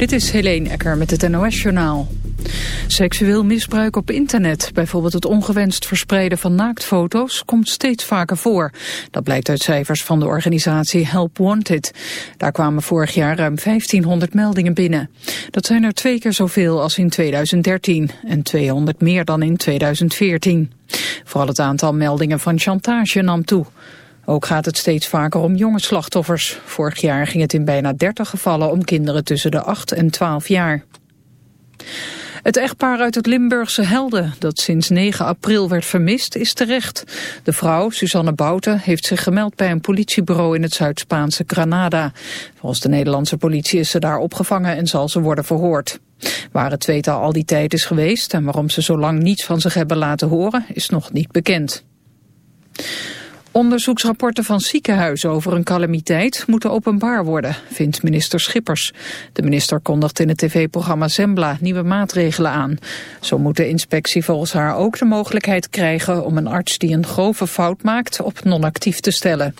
Dit is Helene Ecker met het NOS-journaal. Seksueel misbruik op internet, bijvoorbeeld het ongewenst verspreiden van naaktfoto's, komt steeds vaker voor. Dat blijkt uit cijfers van de organisatie Help Wanted. Daar kwamen vorig jaar ruim 1500 meldingen binnen. Dat zijn er twee keer zoveel als in 2013 en 200 meer dan in 2014. Vooral het aantal meldingen van chantage nam toe. Ook gaat het steeds vaker om jonge slachtoffers. Vorig jaar ging het in bijna 30 gevallen om kinderen tussen de 8 en 12 jaar. Het echtpaar uit het Limburgse Helden, dat sinds 9 april werd vermist, is terecht. De vrouw, Susanne Bouten, heeft zich gemeld bij een politiebureau in het Zuid-Spaanse Granada. Volgens de Nederlandse politie is ze daar opgevangen en zal ze worden verhoord. Waar het tweetal al die tijd is geweest en waarom ze zo lang niets van zich hebben laten horen, is nog niet bekend. Onderzoeksrapporten van ziekenhuizen over een calamiteit moeten openbaar worden, vindt minister Schippers. De minister kondigt in het tv-programma Zembla nieuwe maatregelen aan. Zo moet de inspectie volgens haar ook de mogelijkheid krijgen om een arts die een grove fout maakt op non-actief te stellen.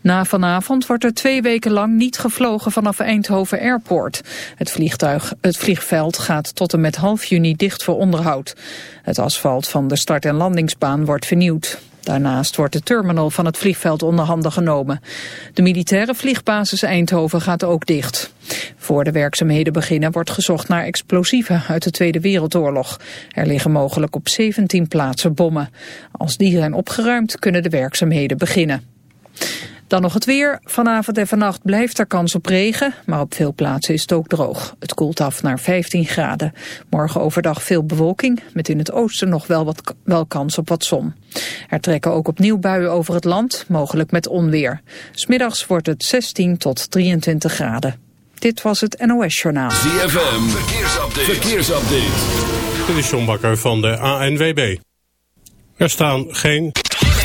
Na vanavond wordt er twee weken lang niet gevlogen vanaf Eindhoven Airport. Het, vliegtuig, het vliegveld gaat tot en met half juni dicht voor onderhoud. Het asfalt van de start- en landingsbaan wordt vernieuwd. Daarnaast wordt de terminal van het vliegveld onder handen genomen. De militaire vliegbasis Eindhoven gaat ook dicht. Voor de werkzaamheden beginnen wordt gezocht naar explosieven uit de Tweede Wereldoorlog. Er liggen mogelijk op 17 plaatsen bommen. Als die zijn opgeruimd kunnen de werkzaamheden beginnen. Dan nog het weer. Vanavond en vannacht blijft er kans op regen, maar op veel plaatsen is het ook droog. Het koelt af naar 15 graden. Morgen overdag veel bewolking, met in het oosten nog wel, wat, wel kans op wat zon. Er trekken ook opnieuw buien over het land, mogelijk met onweer. Smiddags wordt het 16 tot 23 graden. Dit was het NOS Journaal. ZFM, verkeersupdate. verkeersupdate. Dit is John Bakker van de ANWB. Er staan geen...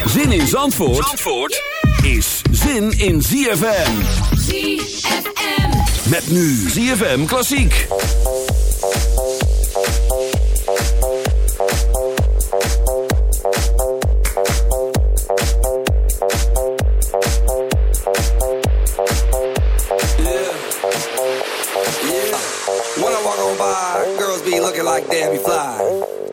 Zin in Zandvoort? Zandvoort? Is zin in ZFM. ZFM. Met nu ZFM Klassiek. Yeah. When I walk on by, girls be looking like Debbie Fly.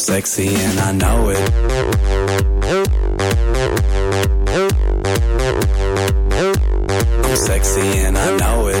It. I'm sexy and I know it. Sexy and I know it.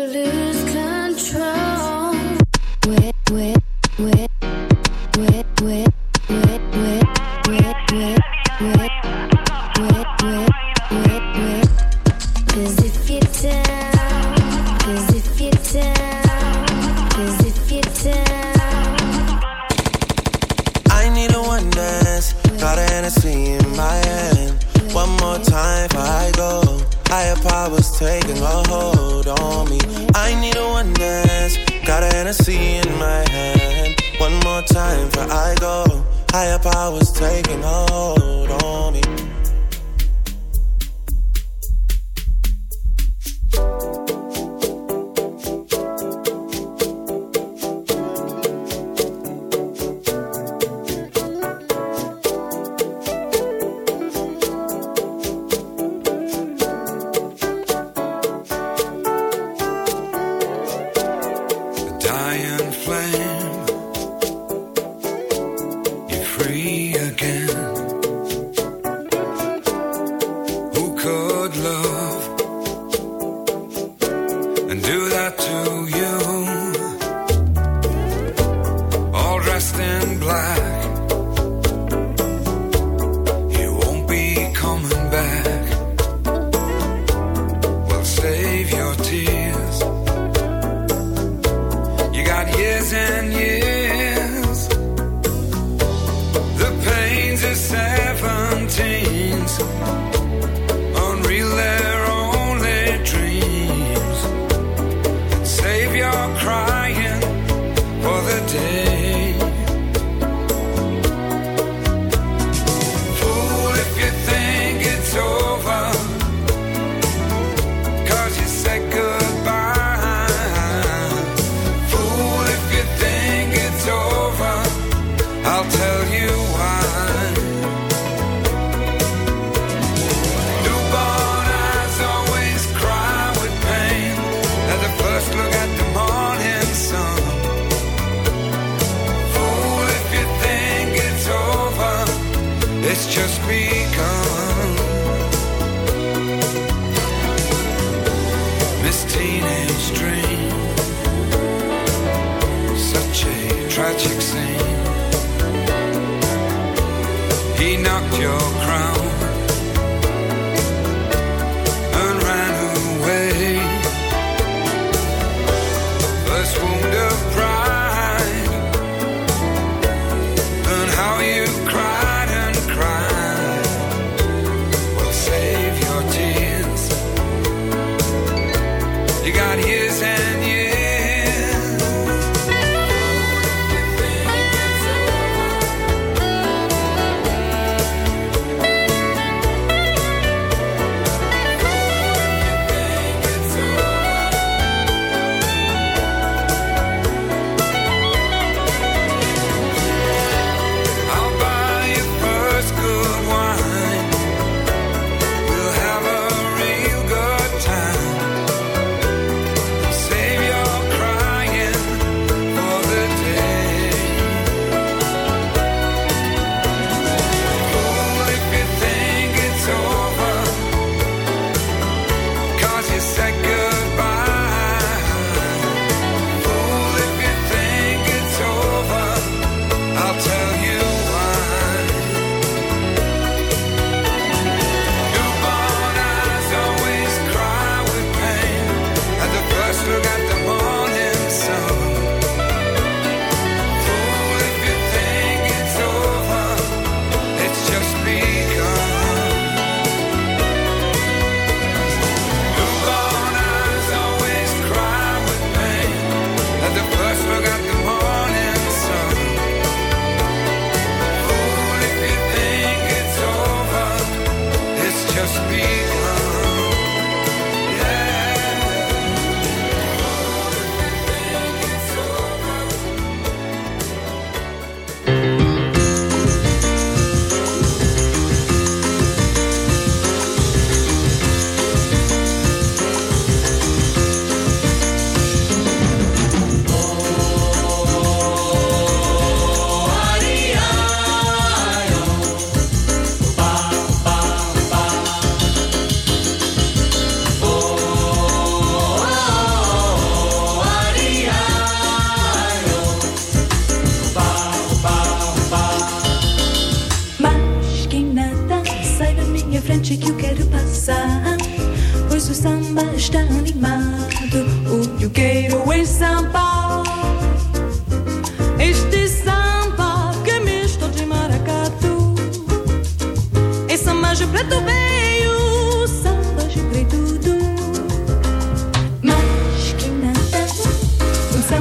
Save your crying for the day.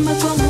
Mà có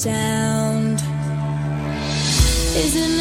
sound. Isn't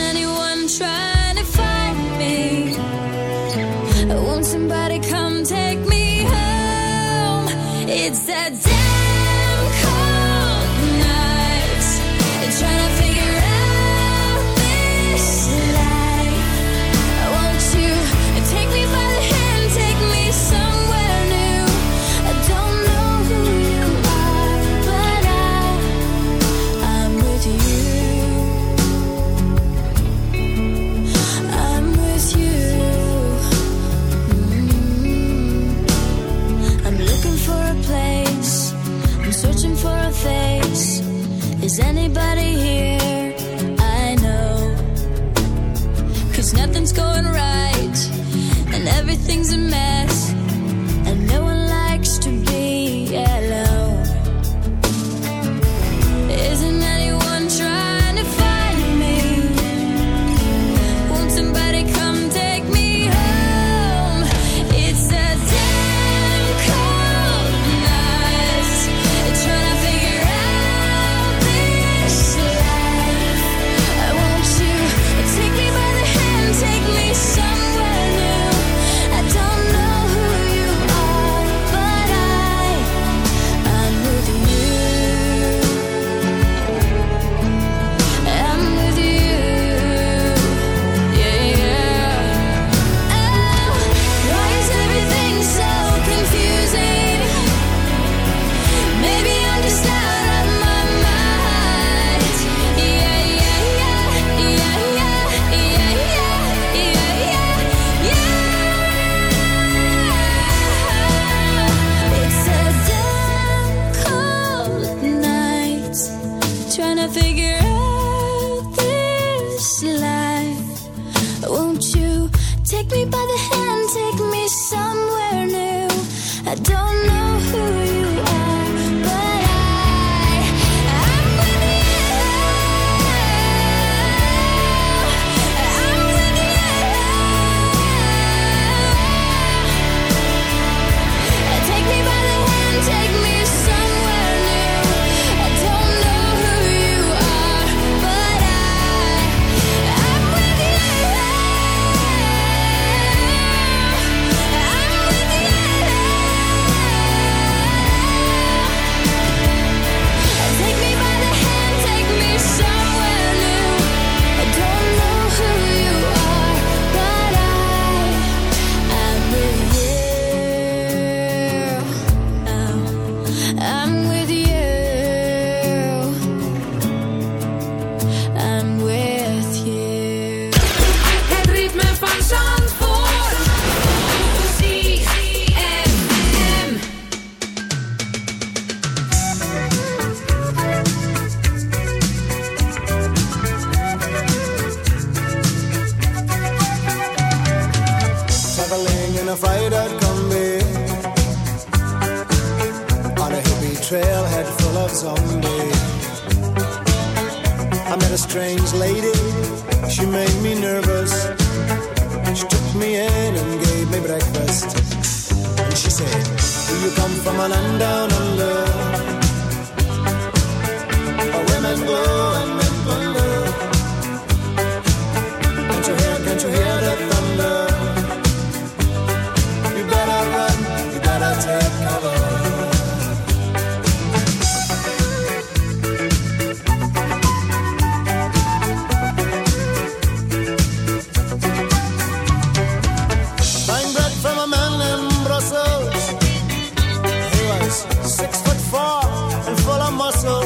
full of muscle.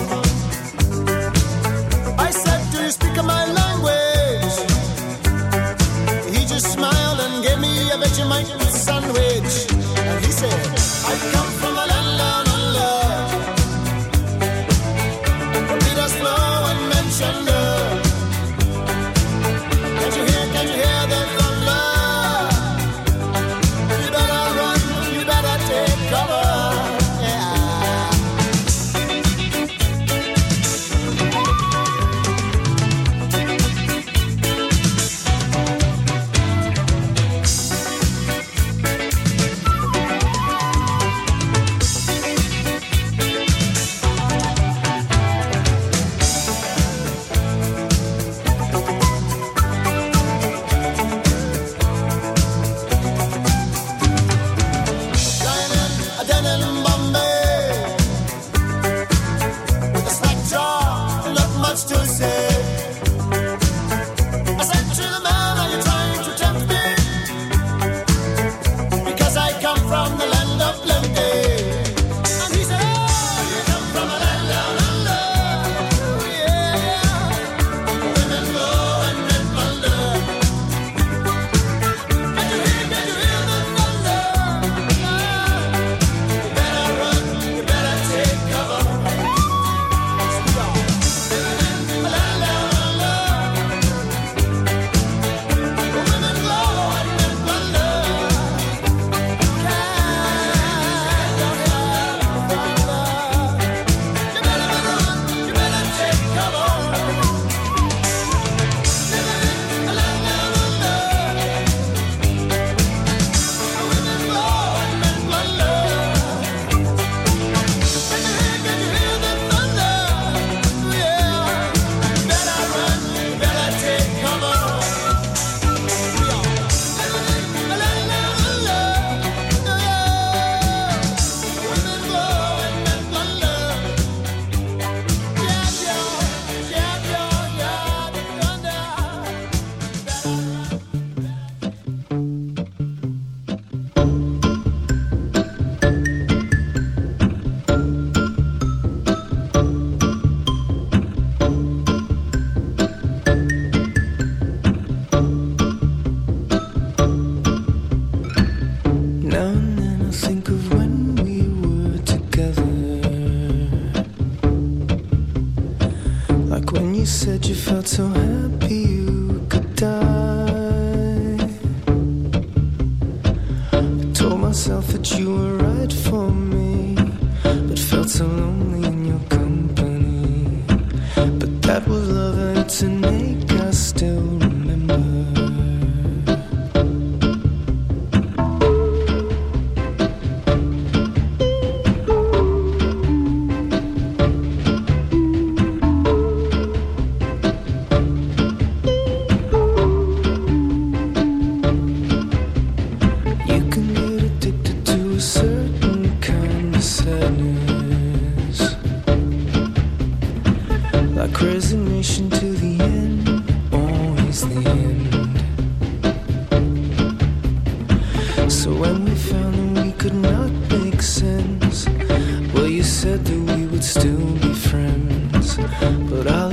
I said, Do you speak of my life? We would still be friends. But I'll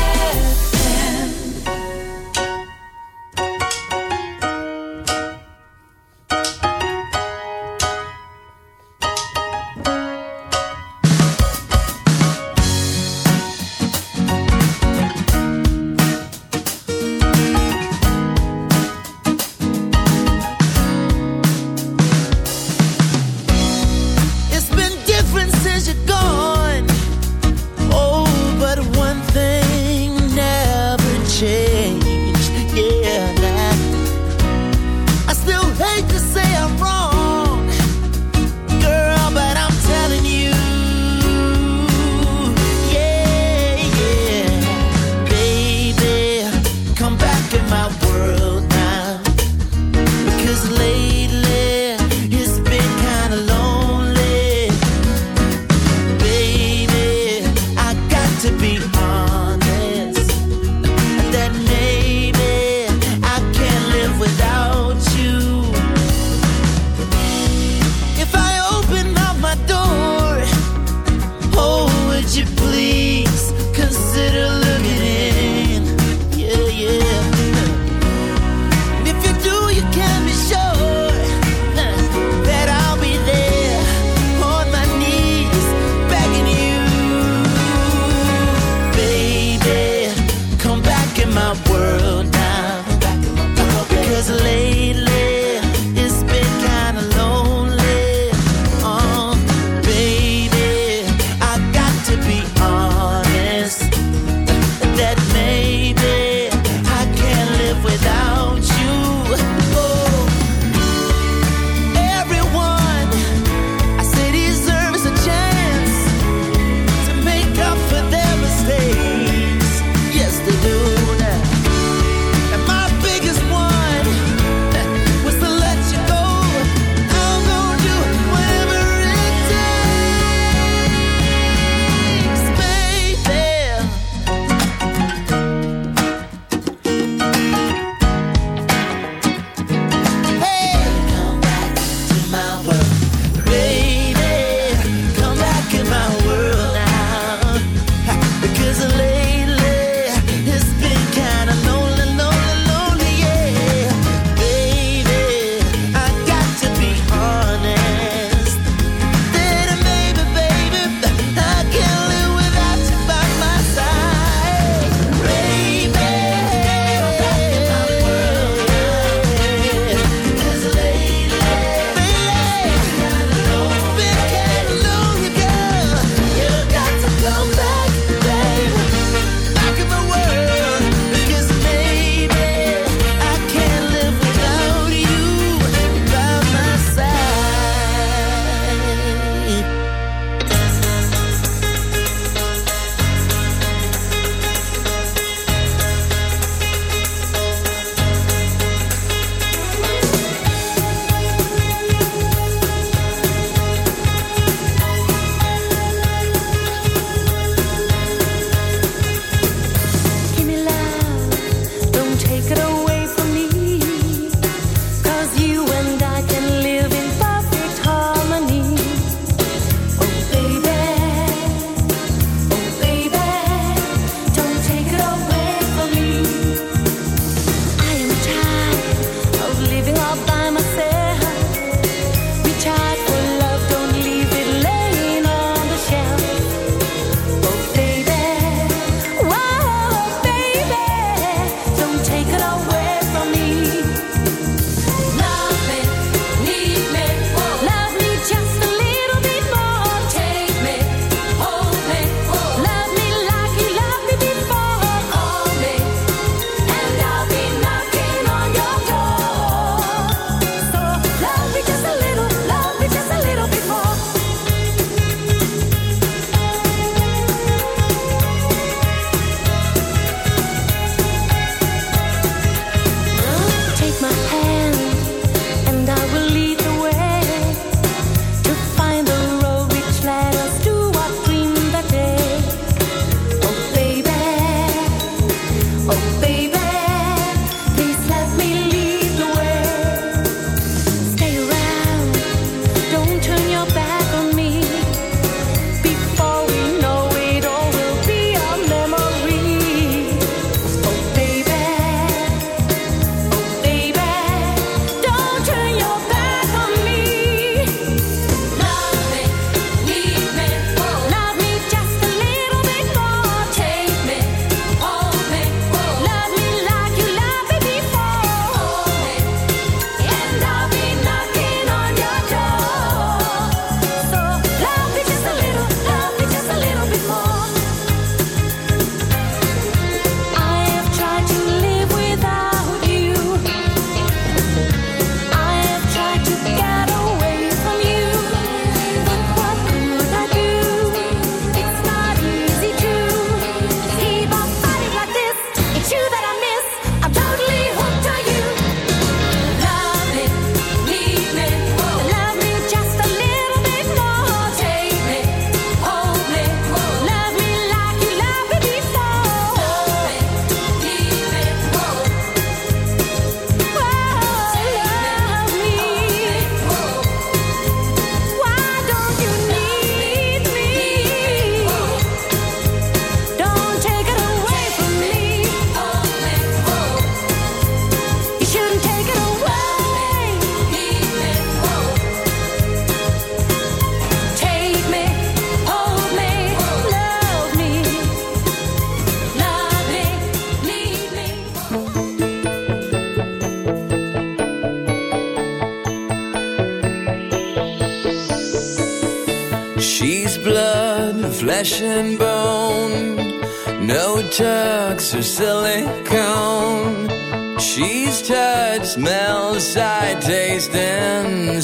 That